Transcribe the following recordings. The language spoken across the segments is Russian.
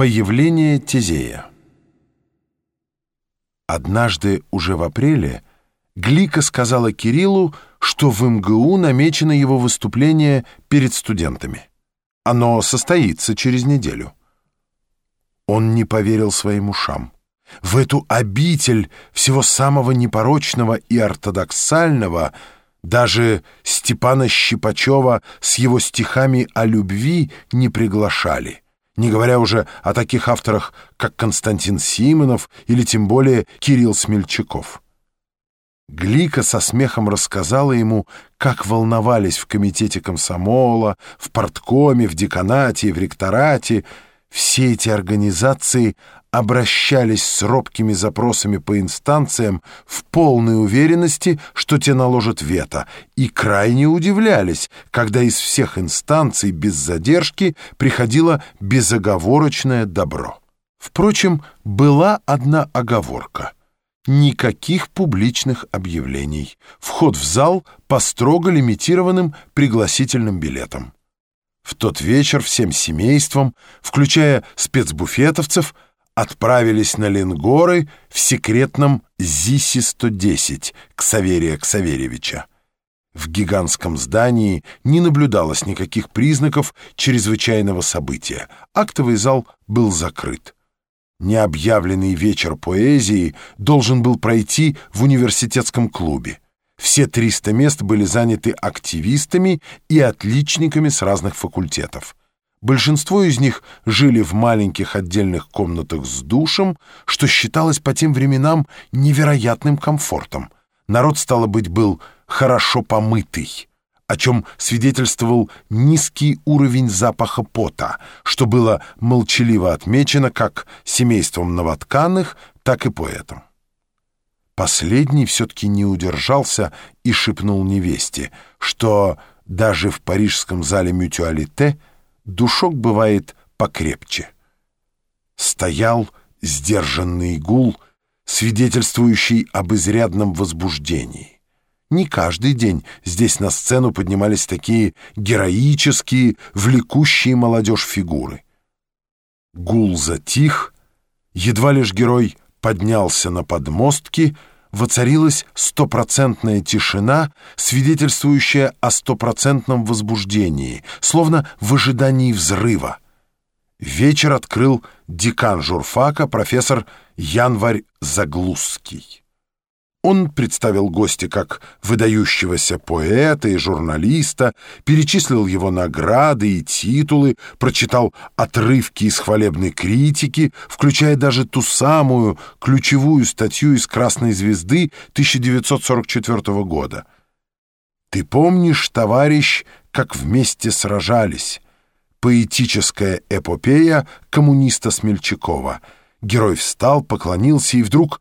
Появление Тезея Однажды, уже в апреле, Глика сказала Кириллу, что в МГУ намечено его выступление перед студентами. Оно состоится через неделю. Он не поверил своим ушам. В эту обитель всего самого непорочного и ортодоксального даже Степана Щипачева с его стихами о любви не приглашали, не говоря уже о таких авторах, как Константин Симонов или тем более Кирилл Смельчаков. Глика со смехом рассказала ему, как волновались в комитете комсомола, в порткоме, в деканате, в ректорате. Все эти организации обращались с робкими запросами по инстанциям в полной уверенности, что те наложат вето, и крайне удивлялись, когда из всех инстанций без задержки приходило безоговорочное добро. Впрочем, была одна оговорка — Никаких публичных объявлений. Вход в зал по строго лимитированным пригласительным билетам. В тот вечер всем семейством, включая спецбуфетовцев, отправились на Ленгоры в секретном ЗИСе-110 Ксаверия Ксаверевича. В гигантском здании не наблюдалось никаких признаков чрезвычайного события. Актовый зал был закрыт. Необъявленный вечер поэзии должен был пройти в университетском клубе. Все 300 мест были заняты активистами и отличниками с разных факультетов. Большинство из них жили в маленьких отдельных комнатах с душем, что считалось по тем временам невероятным комфортом. Народ, стало быть, был хорошо помытый о чем свидетельствовал низкий уровень запаха пота, что было молчаливо отмечено как семейством новотканых, так и поэтом. Последний все-таки не удержался и шепнул невесте, что даже в парижском зале мютуалите душок бывает покрепче. Стоял сдержанный гул, свидетельствующий об изрядном возбуждении. Не каждый день здесь на сцену поднимались такие героические, влекущие молодежь фигуры. Гул затих, едва лишь герой поднялся на подмостки, воцарилась стопроцентная тишина, свидетельствующая о стопроцентном возбуждении, словно в ожидании взрыва. Вечер открыл декан журфака профессор Январь Заглузский. Он представил гостя как выдающегося поэта и журналиста, перечислил его награды и титулы, прочитал отрывки из хвалебной критики, включая даже ту самую ключевую статью из «Красной звезды» 1944 года. «Ты помнишь, товарищ, как вместе сражались?» Поэтическая эпопея коммуниста Смельчакова. Герой встал, поклонился и вдруг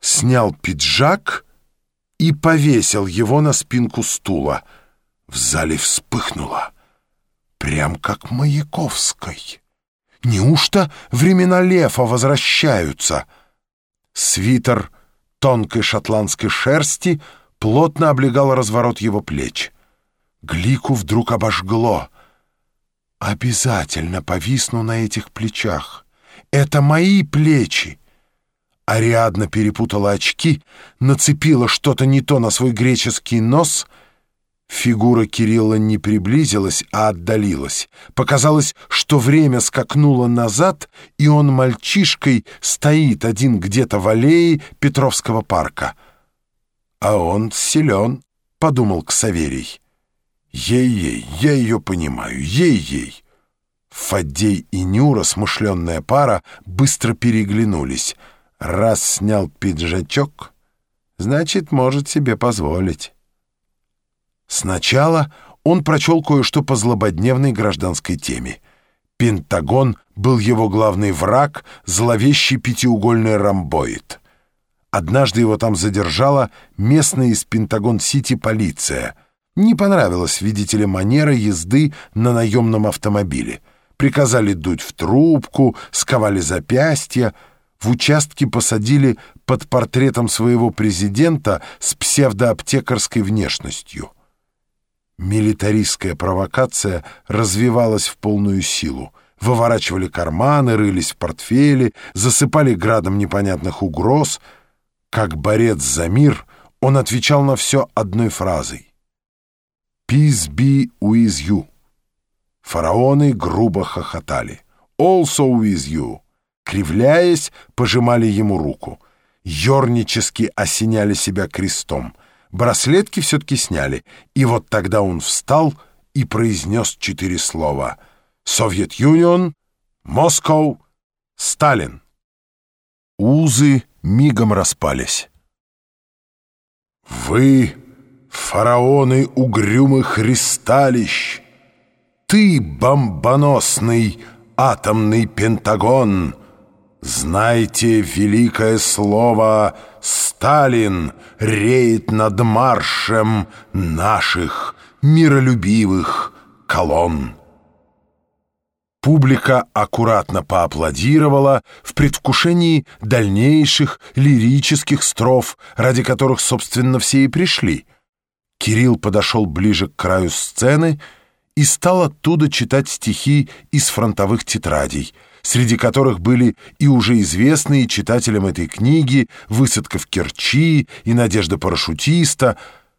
снял пиджак и повесил его на спинку стула. В зале вспыхнуло, прям как Маяковской. Неужто времена Лефа возвращаются? Свитер тонкой шотландской шерсти плотно облегал разворот его плеч. Глику вдруг обожгло. «Обязательно повисну на этих плечах. Это мои плечи!» Ариадна перепутала очки, нацепила что-то не то на свой греческий нос. Фигура Кирилла не приблизилась, а отдалилась. Показалось, что время скакнуло назад, и он мальчишкой стоит один где-то в аллее Петровского парка. «А он силен», — подумал Ксаверий. «Ей-ей, я ее понимаю, ей-ей». Фаддей и Нюра, смышленная пара, быстро переглянулись — Раз снял пиджачок, значит, может себе позволить. Сначала он прочел кое-что по злободневной гражданской теме. Пентагон был его главный враг, зловещий пятиугольный ромбоид. Однажды его там задержала местная из Пентагон-Сити полиция. Не понравилась, видите манера езды на наемном автомобиле. Приказали дуть в трубку, сковали запястья, в участке посадили под портретом своего президента с псевдоаптекарской внешностью. Милитаристская провокация развивалась в полную силу. Выворачивали карманы, рылись в портфеле, засыпали градом непонятных угроз. Как борец за мир, он отвечал на все одной фразой. «Peace be with you». Фараоны грубо хохотали. «Also with you». Кривляясь, пожимали ему руку. Ёрнически осеняли себя крестом — Браслетки все-таки сняли, и вот тогда он встал и произнес четыре слова. «Совет Юнион», «Москоу», «Сталин». Узы мигом распались. «Вы, фараоны угрюмых ристалищ, ты, бомбоносный атомный пентагон, знайте великое слово Сталин реет над маршем наших миролюбивых колонн. Публика аккуратно поаплодировала в предвкушении дальнейших лирических строф, ради которых, собственно, все и пришли. Кирилл подошел ближе к краю сцены и стал оттуда читать стихи из фронтовых тетрадей — среди которых были и уже известные читателям этой книги «Высадка в Керчи» и «Надежда парашютиста».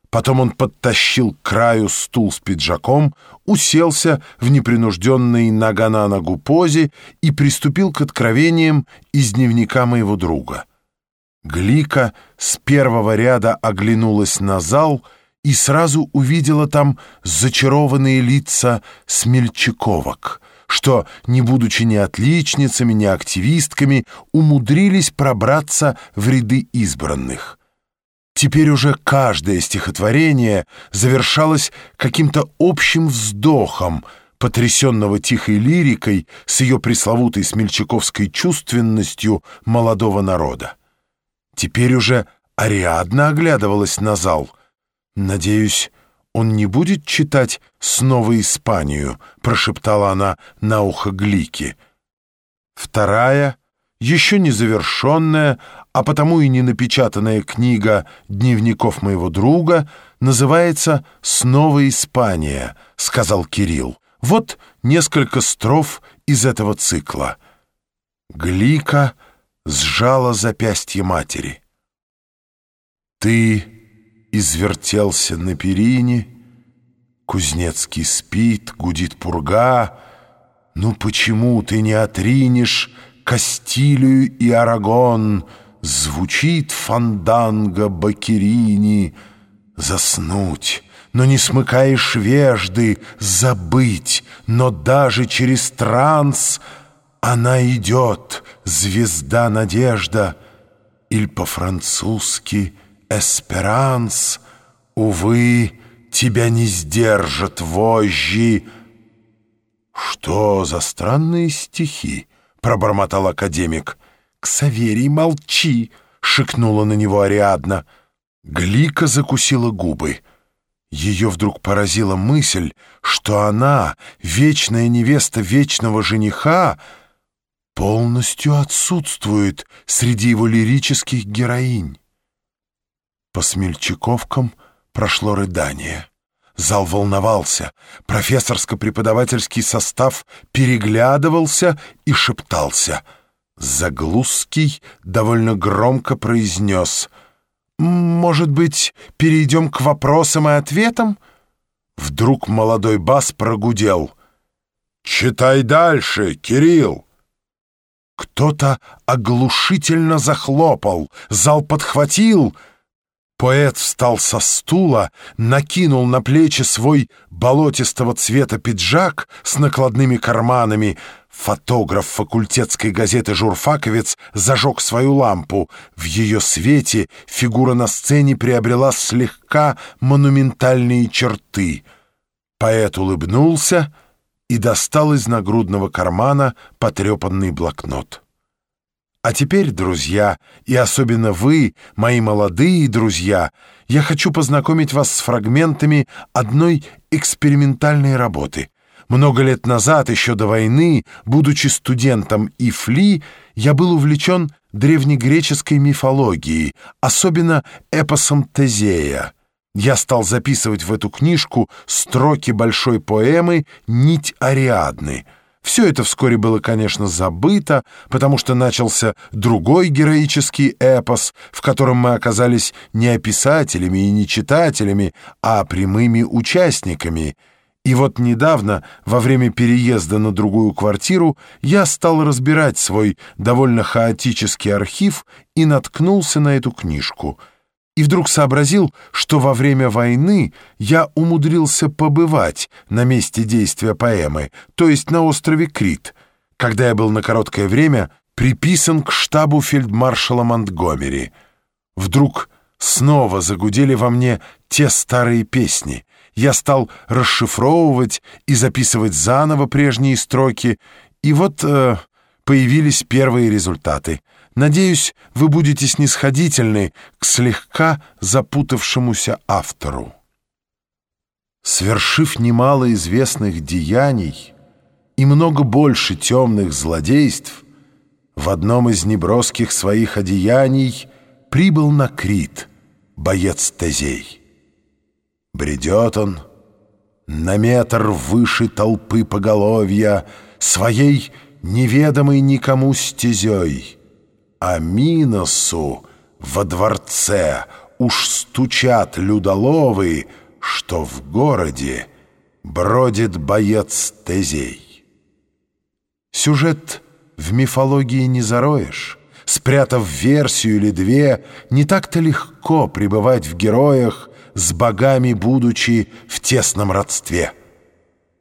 Потом он подтащил к краю стул с пиджаком, уселся в непринужденной нога на ногу позе и приступил к откровениям из дневника моего друга. Глика с первого ряда оглянулась на зал и сразу увидела там зачарованные лица смельчаковок — что, не будучи ни отличницами, ни активистками, умудрились пробраться в ряды избранных. Теперь уже каждое стихотворение завершалось каким-то общим вздохом, потрясенного тихой лирикой с ее пресловутой смельчаковской чувственностью молодого народа. Теперь уже Ариадна оглядывалась на зал. Надеюсь, он не будет читать снова Испанию», — прошептала она на ухо Глики. Вторая, еще не завершенная, а потому и не напечатанная книга дневников моего друга называется «Снова Испания», — сказал Кирилл. Вот несколько строф из этого цикла. Глика сжала запястье матери. «Ты...» извертелся на перине. Кузнецкий спит, гудит пурга. Ну почему ты не отринешь Кастилию и Арагон? Звучит фанданга Бакерини. Заснуть, но не смыкаешь вежды, забыть, но даже через транс она идет, звезда надежда, или по-французски — Эсперанс, увы, тебя не сдержат вожжи. Что за странные стихи? пробормотал академик. Ксаверий, молчи, шикнула на него Ариадна. Глика закусила губы. Ее вдруг поразила мысль, что она, вечная невеста вечного жениха, полностью отсутствует среди его лирических героинь. По смельчаковкам прошло рыдание. Зал волновался, профессорско-преподавательский состав переглядывался и шептался. Заглузский довольно громко произнес «Может быть, перейдем к вопросам и ответам?» Вдруг молодой бас прогудел «Читай дальше, Кирилл!» Кто-то оглушительно захлопал, зал подхватил — Поэт встал со стула, накинул на плечи свой болотистого цвета пиджак с накладными карманами. Фотограф факультетской газеты «Журфаковец» зажег свою лампу. В ее свете фигура на сцене приобрела слегка монументальные черты. Поэт улыбнулся и достал из нагрудного кармана потрепанный блокнот. А теперь, друзья, и особенно вы, мои молодые друзья, я хочу познакомить вас с фрагментами одной экспериментальной работы. Много лет назад, еще до войны, будучи студентом ИФЛИ, я был увлечен древнегреческой мифологией, особенно эпосом Тезея. Я стал записывать в эту книжку строки большой поэмы «Нить Ариадны». Все это вскоре было, конечно, забыто, потому что начался другой героический эпос, в котором мы оказались не описателями и не читателями, а прямыми участниками. И вот недавно, во время переезда на другую квартиру, я стал разбирать свой довольно хаотический архив и наткнулся на эту книжку — и вдруг сообразил, что во время войны я умудрился побывать на месте действия поэмы, то есть на острове Крит, когда я был на короткое время приписан к штабу фельдмаршала Монтгомери. Вдруг снова загудели во мне те старые песни. Я стал расшифровывать и записывать заново прежние строки, и вот э, появились первые результаты — Надеюсь, вы будете снисходительны к слегка запутавшемуся автору. Свершив немало известных деяний и много больше темных злодейств, в одном из неброских своих одеяний прибыл на Крит боец Тезей. Бредет он на метр выше толпы поголовья своей неведомой никому стезей — а Миносу во дворце уж стучат людоловы, что в городе бродит боец Тезей. Сюжет в мифологии не зароешь. Спрятав версию или две, не так-то легко пребывать в героях, с богами будучи в тесном родстве.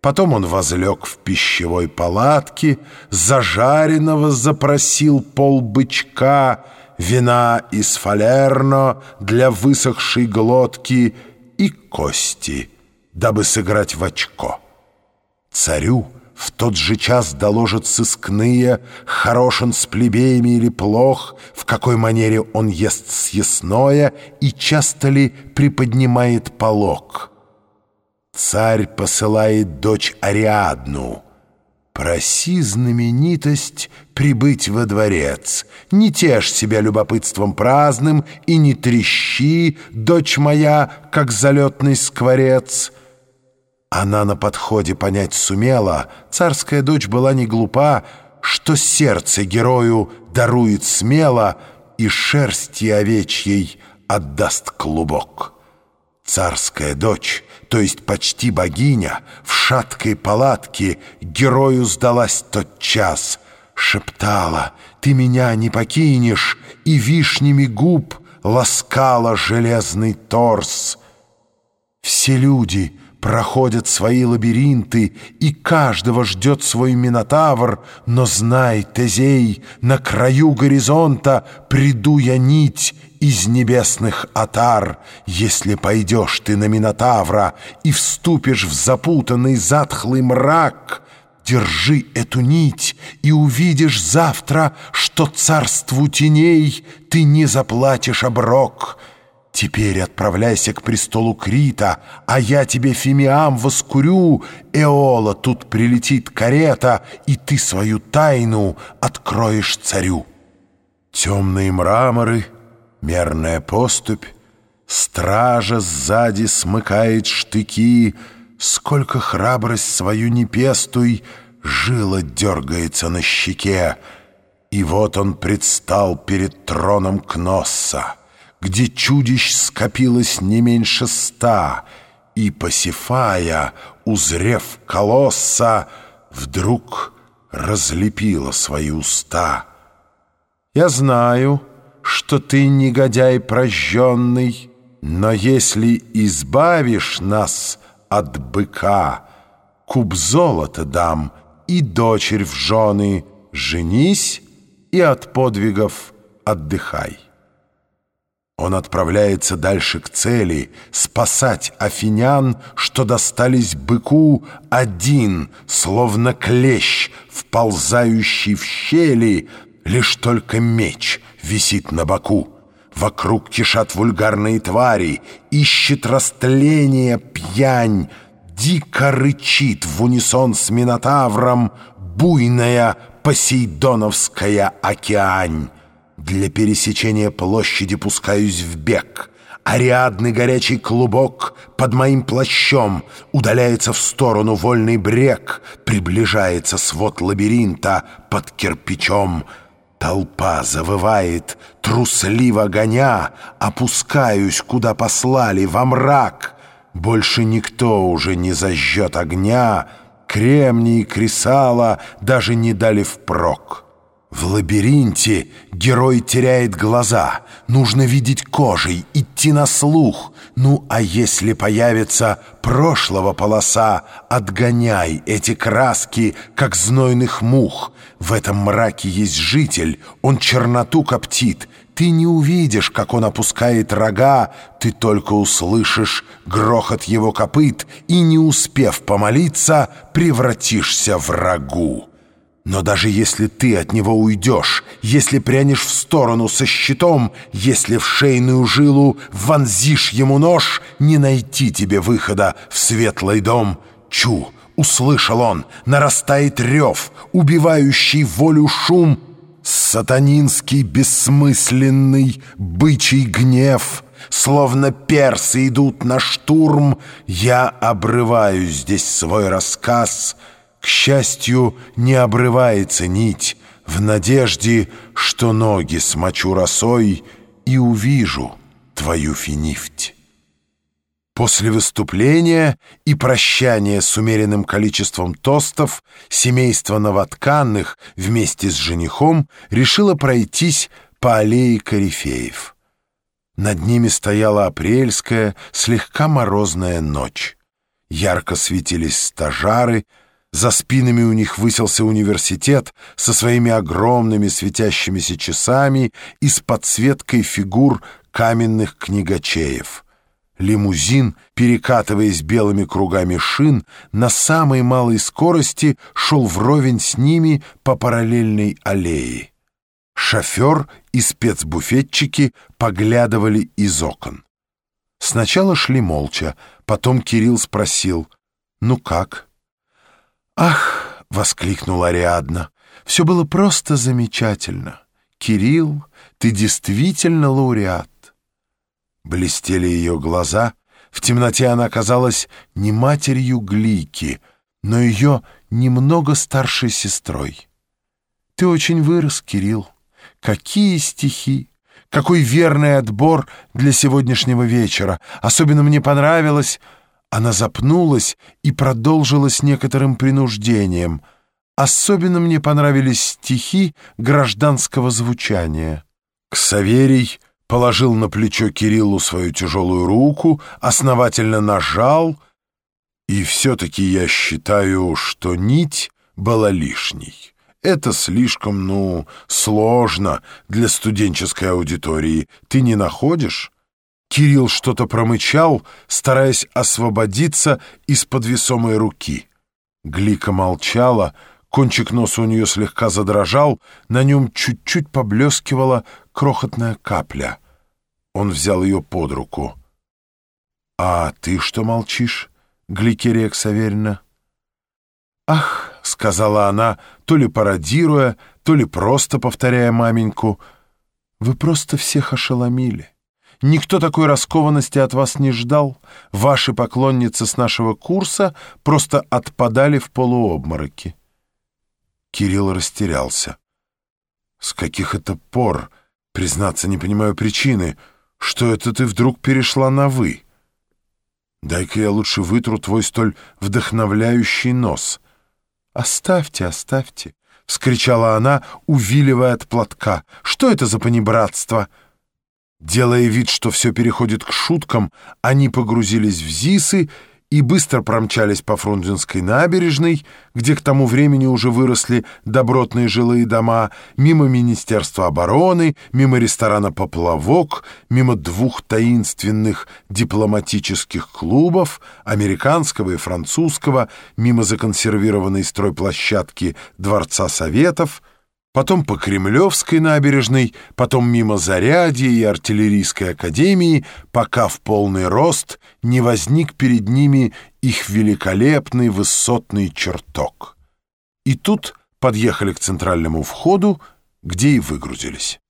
Потом он возлег в пищевой палатке, зажаренного запросил пол бычка, вина из фалерно для высохшей глотки и кости, дабы сыграть в очко. Царю в тот же час доложат сыскные, хорош он с плебеями или плох, в какой манере он ест съестное и часто ли приподнимает полог. Царь посылает дочь Ариадну. Проси знаменитость прибыть во дворец. Не тешь себя любопытством праздным и не трещи, дочь моя, как залетный скворец. Она на подходе понять сумела, царская дочь была не глупа, что сердце герою дарует смело и шерсти овечьей отдаст клубок. Царская дочь, то есть почти богиня, в шаткой палатке герою сдалась тот час. Шептала, ты меня не покинешь, и вишнями губ ласкала железный торс. Все люди — проходят свои лабиринты, и каждого ждет свой Минотавр, но знай, Тезей, на краю горизонта приду я нить из небесных отар. Если пойдешь ты на Минотавра и вступишь в запутанный затхлый мрак, держи эту нить и увидишь завтра, что царству теней ты не заплатишь оброк». Теперь отправляйся к престолу Крита, а я тебе фимиам воскурю. Эола, тут прилетит карета, и ты свою тайну откроешь царю. Темные мраморы, мерная поступь, Стража сзади смыкает штыки, Сколько храбрость свою не пестуй, Жила дергается на щеке, И вот он предстал перед троном Кносса где чудищ скопилось не меньше ста, и Пасифая, узрев колосса, вдруг разлепила свои уста. «Я знаю, что ты негодяй прожженный, но если избавишь нас от быка, куб золота дам и дочерь в жены, женись и от подвигов отдыхай». Он отправляется дальше к цели, спасать афинян, что достались быку один, словно клещ, вползающий в щели, лишь только меч висит на боку. Вокруг кишат вульгарные твари, ищет растление пьянь, дико рычит в унисон с Минотавром буйная посейдоновская океань. Для пересечения площади пускаюсь в бег. Ариадный горячий клубок под моим плащом Удаляется в сторону вольный брег, Приближается свод лабиринта под кирпичом. Толпа завывает, трусливо гоня, Опускаюсь, куда послали, во мрак. Больше никто уже не зажжет огня, Кремний кресала даже не дали впрок. В лабиринте герой теряет глаза, нужно видеть кожей, идти на слух. Ну, а если появится прошлого полоса, отгоняй эти краски, как знойных мух. В этом мраке есть житель, он черноту коптит. Ты не увидишь, как он опускает рога, ты только услышишь грохот его копыт и, не успев помолиться, превратишься в рагу. Но даже если ты от него уйдешь, если прянешь в сторону со щитом, если в шейную жилу вонзишь ему нож, не найти тебе выхода в светлый дом. Чу, услышал он, нарастает рев, убивающий волю шум, сатанинский бессмысленный бычий гнев — Словно персы идут на штурм, я обрываю здесь свой рассказ — к счастью, не обрывается нить в надежде, что ноги смочу росой и увижу твою финифть. После выступления и прощания с умеренным количеством тостов семейство новотканных вместе с женихом решило пройтись по аллее корифеев. Над ними стояла апрельская, слегка морозная ночь. Ярко светились стажары, за спинами у них высился университет со своими огромными светящимися часами и с подсветкой фигур каменных книгачеев. Лимузин, перекатываясь белыми кругами шин, на самой малой скорости шел вровень с ними по параллельной аллее. Шофер и спецбуфетчики поглядывали из окон. Сначала шли молча, потом Кирилл спросил «Ну как?» «Ах!» — воскликнула Ариадна. «Все было просто замечательно. Кирилл, ты действительно лауреат». Блестели ее глаза. В темноте она казалась не матерью Глики, но ее немного старшей сестрой. «Ты очень вырос, Кирилл. Какие стихи! Какой верный отбор для сегодняшнего вечера! Особенно мне понравилось...» Она запнулась и продолжила с некоторым принуждением. Особенно мне понравились стихи гражданского звучания. Ксаверий положил на плечо Кириллу свою тяжелую руку, основательно нажал, и все-таки я считаю, что нить была лишней. Это слишком, ну, сложно для студенческой аудитории. Ты не находишь? Кирилл что-то промычал, стараясь освободиться из-под весомой руки. Глика молчала, кончик носа у нее слегка задрожал, на нем чуть-чуть поблескивала крохотная капля. Он взял ее под руку. «А ты что молчишь, Гликерия Ксаверьевна?» «Ах!» — сказала она, то ли пародируя, то ли просто повторяя маменьку. «Вы просто всех ошеломили». Никто такой раскованности от вас не ждал. Ваши поклонницы с нашего курса просто отпадали в полуобмороки. Кирилл растерялся. С каких это пор, признаться, не понимаю причины, что это ты вдруг перешла на «вы»? Дай-ка я лучше вытру твой столь вдохновляющий нос. Оставьте, оставьте, — вскричала она, увиливая от платка. Что это за понебратство? — Делая вид, что все переходит к шуткам, они погрузились в ЗИСы и быстро промчались по Фрунзенской набережной, где к тому времени уже выросли добротные жилые дома, мимо Министерства обороны, мимо ресторана «Поплавок», мимо двух таинственных дипломатических клубов, американского и французского, мимо законсервированной стройплощадки Дворца Советов — потом по Кремлевской набережной, потом мимо Зарядья и артиллерийской академии, пока в полный рост не возник перед ними их великолепный высотный чертог. И тут подъехали к центральному входу, где и выгрузились.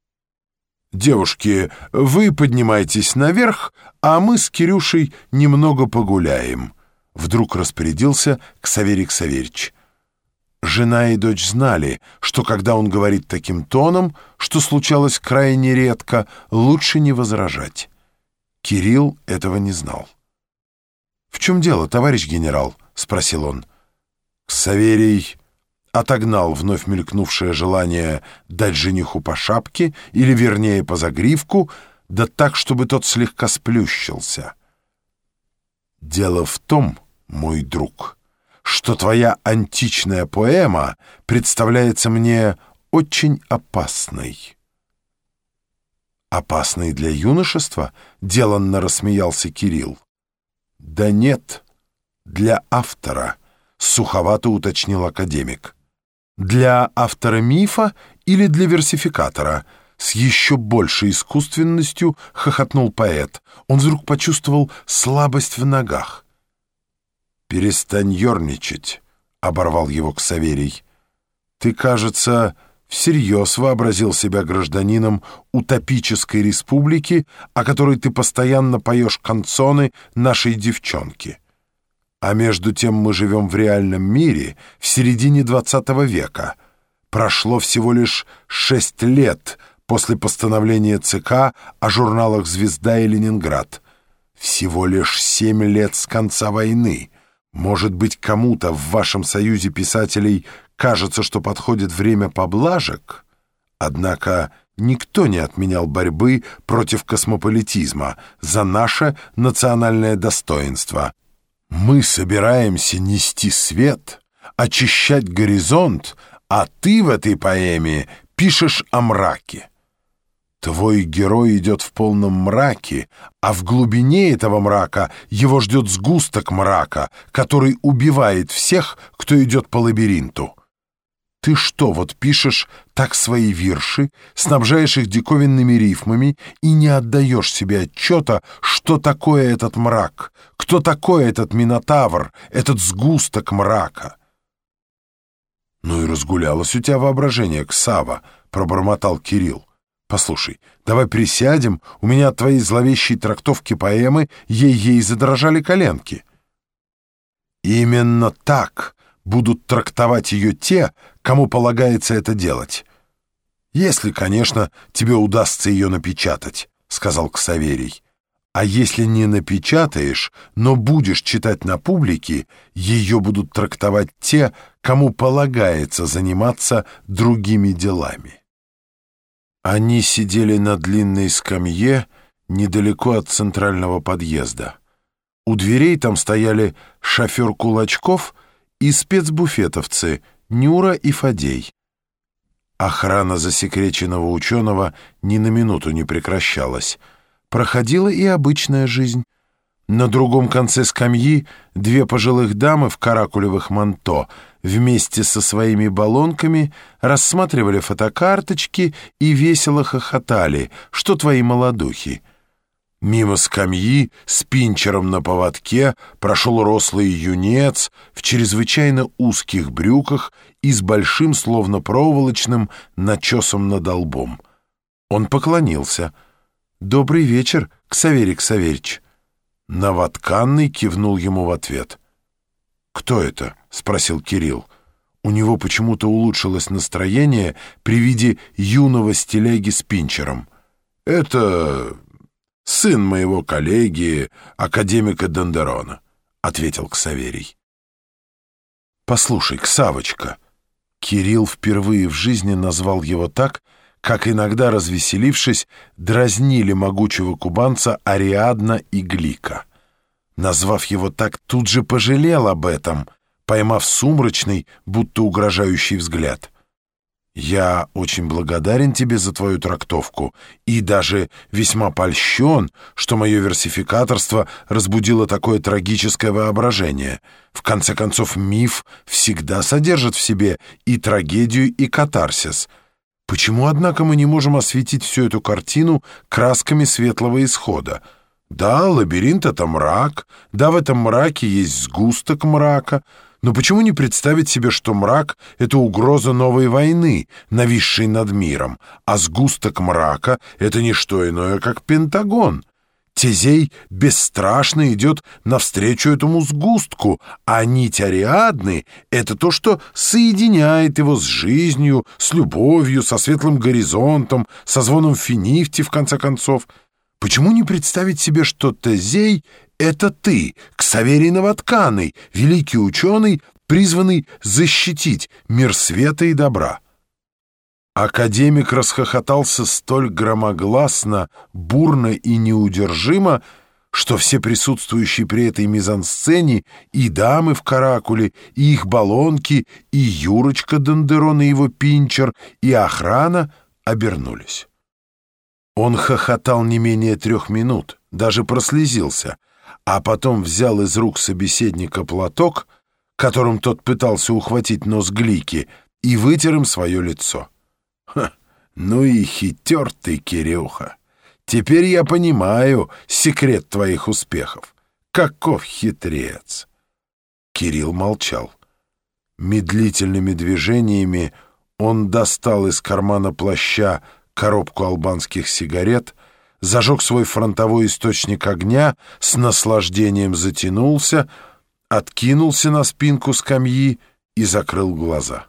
Девушки, вы поднимайтесь наверх, а мы с Кирюшей немного погуляем. Вдруг распорядился Ксаверий Ксаверич. Жена и дочь знали, что когда он говорит таким тоном, что случалось крайне редко, лучше не возражать. Кирилл этого не знал. «В чем дело, товарищ генерал?» — спросил он. Саверий отогнал вновь мелькнувшее желание дать жениху по шапке, или, вернее, по загривку, да так, чтобы тот слегка сплющился. «Дело в том, мой друг, что твоя античная поэма представляется мне очень опасной». «Опасной для юношества?» — деланно рассмеялся Кирилл. «Да нет, для автора», — суховато уточнил академик. «Для автора мифа или для версификатора?» С еще большей искусственностью хохотнул поэт. Он вдруг почувствовал слабость в ногах. «Перестань ерничать», — оборвал его Ксаверий. «Ты, кажется, всерьез вообразил себя гражданином утопической республики, о которой ты постоянно поешь канцоны нашей девчонки. А между тем мы живем в реальном мире в середине XX века. Прошло всего лишь шесть лет после постановления ЦК о журналах «Звезда» и «Ленинград». Всего лишь семь лет с конца войны. Может быть, кому-то в вашем союзе писателей кажется, что подходит время поблажек? Однако никто не отменял борьбы против космополитизма за наше национальное достоинство. Мы собираемся нести свет, очищать горизонт, а ты в этой поэме пишешь о мраке. Твой герой идет в полном мраке, а в глубине этого мрака его ждет сгусток мрака, который убивает всех, кто идет по лабиринту. Ты что, вот пишешь так свои вирши, снабжаешь их диковинными рифмами и не отдаешь себе отчета, что такое этот мрак, кто такой этот Минотавр, этот сгусток мрака? «Ну и разгулялось у тебя воображение, Ксава», — пробормотал Кирилл. «Послушай, давай присядем, у меня от твоей зловещей трактовки поэмы ей-ей задрожали коленки». «Именно так будут трактовать ее те, кому полагается это делать. Если, конечно, тебе удастся ее напечатать», — сказал Ксаверий. А если не напечатаешь, но будешь читать на публике, ее будут трактовать те, кому полагается заниматься другими делами. Они сидели на длинной скамье недалеко от центрального подъезда. У дверей там стояли шофер Кулачков и спецбуфетовцы Нюра и Фадей. Охрана засекреченного ученого ни на минуту не прекращалась — проходила и обычная жизнь. На другом конце скамьи две пожилых дамы в каракулевых манто вместе со своими баллонками рассматривали фотокарточки и весело хохотали, что твои молодухи. Мимо скамьи с пинчером на поводке прошел рослый юнец в чрезвычайно узких брюках и с большим, словно проволочным, начесом над лбом. Он поклонился — «Добрый вечер, Ксаверий Ксаверич». Новотканный кивнул ему в ответ. «Кто это?» — спросил Кирилл. У него почему-то улучшилось настроение при виде юного стиляги с пинчером. «Это сын моего коллеги, академика Дондерона», — ответил Ксаверий. «Послушай, Ксавочка», Кирилл впервые в жизни назвал его так, как иногда, развеселившись, дразнили могучего кубанца Ариадна и Глика. Назвав его так, тут же пожалел об этом, поймав сумрачный, будто угрожающий взгляд. «Я очень благодарен тебе за твою трактовку и даже весьма польщен, что мое версификаторство разбудило такое трагическое воображение. В конце концов, миф всегда содержит в себе и трагедию, и катарсис». Почему, однако, мы не можем осветить всю эту картину красками светлого исхода? Да, лабиринт — это мрак, да, в этом мраке есть сгусток мрака, Но почему не представить себе, что мрак — это угроза новой войны, нависшей над миром, а сгусток мрака — это не что иное, как Пентагон? Тезей бесстрашно идет навстречу этому сгустку, а нить Ариадны — это то, что соединяет его с жизнью, с любовью, со светлым горизонтом, со звоном финифти, в конце концов. Почему не представить себе, что Тезей это ты, Ксаверий Новотканый, великий ученый, призванный защитить мир света и добра. Академик расхохотался столь громогласно, бурно и неудержимо, что все присутствующие при этой мизансцене, и дамы в каракуле, и их баллонки, и Юрочка Дондерон и его пинчер, и охрана обернулись. Он хохотал не менее трех минут, даже прослезился — а потом взял из рук собеседника платок, которым тот пытался ухватить нос Глики, и вытер им свое лицо. Ха, ну и хитер ты, Кирюха. Теперь я понимаю секрет твоих успехов. Каков хитрец! Кирилл молчал. Медлительными движениями он достал из кармана плаща коробку албанских сигарет — зажег свой фронтовой источник огня, с наслаждением затянулся, откинулся на спинку скамьи и закрыл глаза.